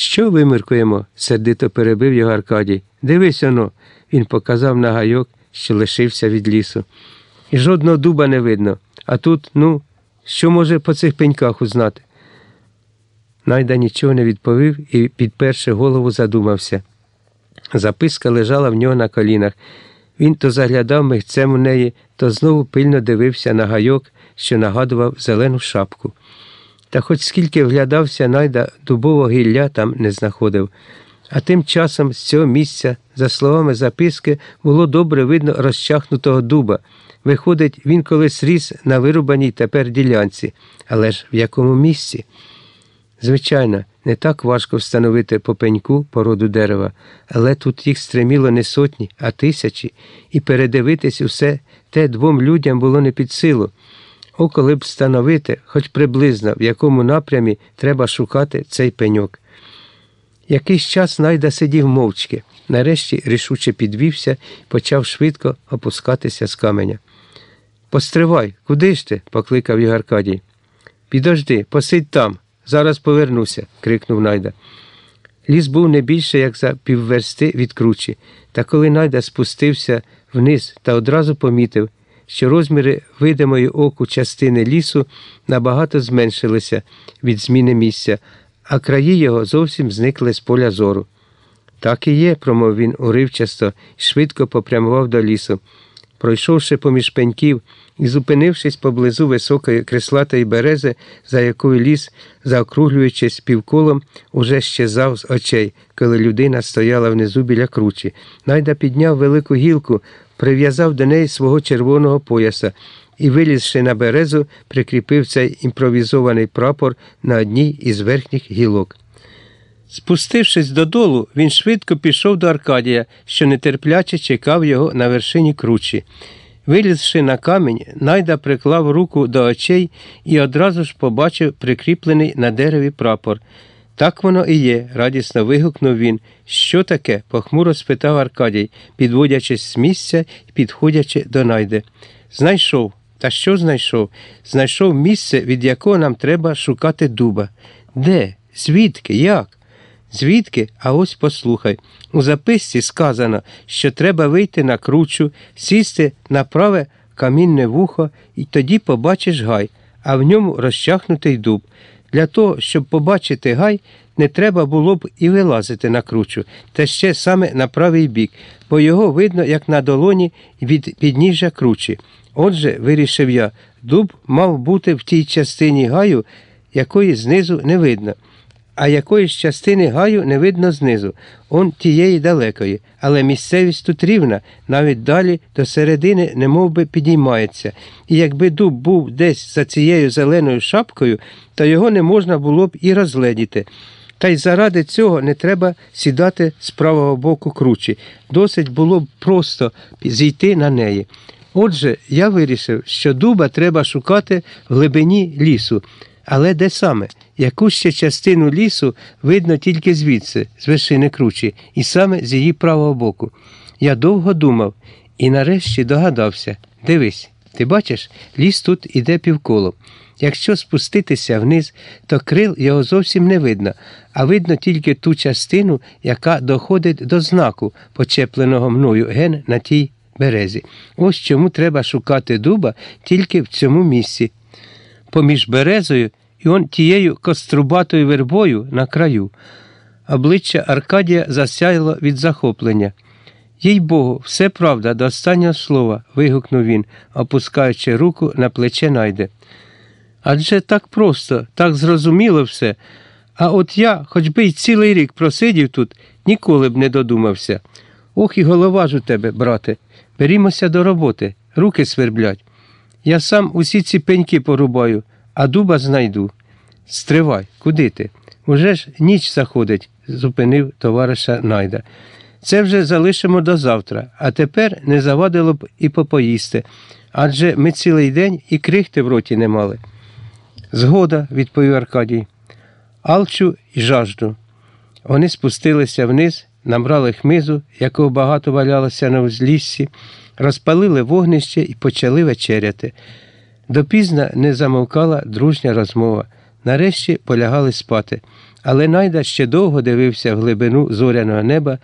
Що вимиркуємо? сердито перебив його Аркадій. Дивись оно. Він показав на гайок, що лишився від лісу. І жодного дуба не видно. А тут, ну, що може по цих пеньках узнати? Найда нічого не відповів і, підперши голову, задумався. Записка лежала в нього на колінах. Він то заглядав мигцем у неї, то знову пильно дивився на гайок, що нагадував зелену шапку. Та хоч скільки вглядався, найда дубового гілля там не знаходив. А тим часом з цього місця, за словами записки, було добре видно розчахнутого дуба. Виходить, він колись ріс на вирубаній тепер ділянці, але ж в якому місці? Звичайно, не так важко встановити по пеньку породу дерева, але тут їх стреміло не сотні, а тисячі, і передивитись усе те двом людям було не під силу. О, коли б встановити, хоч приблизно, в якому напрямі треба шукати цей пеньок. Якийсь час найда сидів мовчки, нарешті рішуче підвівся почав швидко опускатися з каменя. Постривай, куди ж ти? покликав його Аркадій. Підожди, посидь там, зараз повернуся, крикнув найда. Ліс був не більше, як за півверсти від кручі, та коли найда спустився вниз та одразу помітив, що розміри видимої оку частини лісу набагато зменшилися від зміни місця, а краї його зовсім зникли з поля зору. Так і є, промов він уривчасто і швидко попрямував до лісу. Пройшовши поміж пеньків і зупинившись поблизу високої креслатої берези, за якою ліс, заокруглюючись півколом, уже щезав з очей, коли людина стояла внизу біля кручі. Найда підняв велику гілку, прив'язав до неї свого червоного пояса і, вилізши на березу, прикріпив цей імпровізований прапор на одній із верхніх гілок. Спустившись додолу, він швидко пішов до Аркадія, що нетерпляче чекав його на вершині кручі. Вилізши на камінь, найда приклав руку до очей і одразу ж побачив прикріплений на дереві прапор. Так воно і є, радісно вигукнув він. Що таке? похмуро спитав Аркадій, підводячись з місця і підходячи до найди. Знайшов. Та що знайшов? Знайшов місце, від якого нам треба шукати дуба. Де? Звідки? Як? Звідки? А ось послухай. У записці сказано, що треба вийти на кручу, сісти на праве камінне вухо, і тоді побачиш гай, а в ньому розчахнутий дуб. Для того, щоб побачити гай, не треба було б і вилазити на кручу, та ще саме на правий бік, бо його видно, як на долоні від підніжжя кручі. Отже, вирішив я, дуб мав бути в тій частині гаю, якої знизу не видно а якоїсь частини гаю не видно знизу, он тієї далекої, але місцевість тут рівна, навіть далі до середини не би підіймається, і якби дуб був десь за цією зеленою шапкою, то його не можна було б і розгледіти. Та й заради цього не треба сідати з правого боку кручі. Досить було б просто зійти на неї. Отже, я вирішив, що дуба треба шукати в глибині лісу. Але де саме? Яку ще частину лісу видно тільки звідси, з вершини кручі, і саме з її правого боку. Я довго думав і нарешті догадався дивись, ти бачиш, ліс тут іде півколом. Якщо спуститися вниз, то крил його зовсім не видно, а видно тільки ту частину, яка доходить до знаку, почепленого мною ген на тій березі. Ось чому треба шукати дуба тільки в цьому місці. Поміж березою і он тією кострубатою вербою на краю. Обличчя Аркадія засяяло від захоплення. Їй Богу, все правда, до останнього слова, вигукнув він, опускаючи руку на плече найде. Адже так просто, так зрозуміло все. А от я, хоч би й цілий рік просидів тут, ніколи б не додумався. Ох і голова ж у тебе, брате. Берімося до роботи, руки сверблять. Я сам усі ці пеньки порубаю а дуба знайду. Стривай, куди ти? Уже ж ніч заходить, зупинив товариша Найда. Це вже залишимо до завтра, а тепер не завадило б і попоїсти, адже ми цілий день і крихти в роті не мали. Згода, відповів Аркадій. Алчу і жажду. Вони спустилися вниз, набрали хмизу, якого багато валялося на узліссі, розпалили вогнище і почали вечеряти. Допізна не замовкала дружня розмова. Нарешті полягали спати. Але Найда ще довго дивився в глибину зоряного неба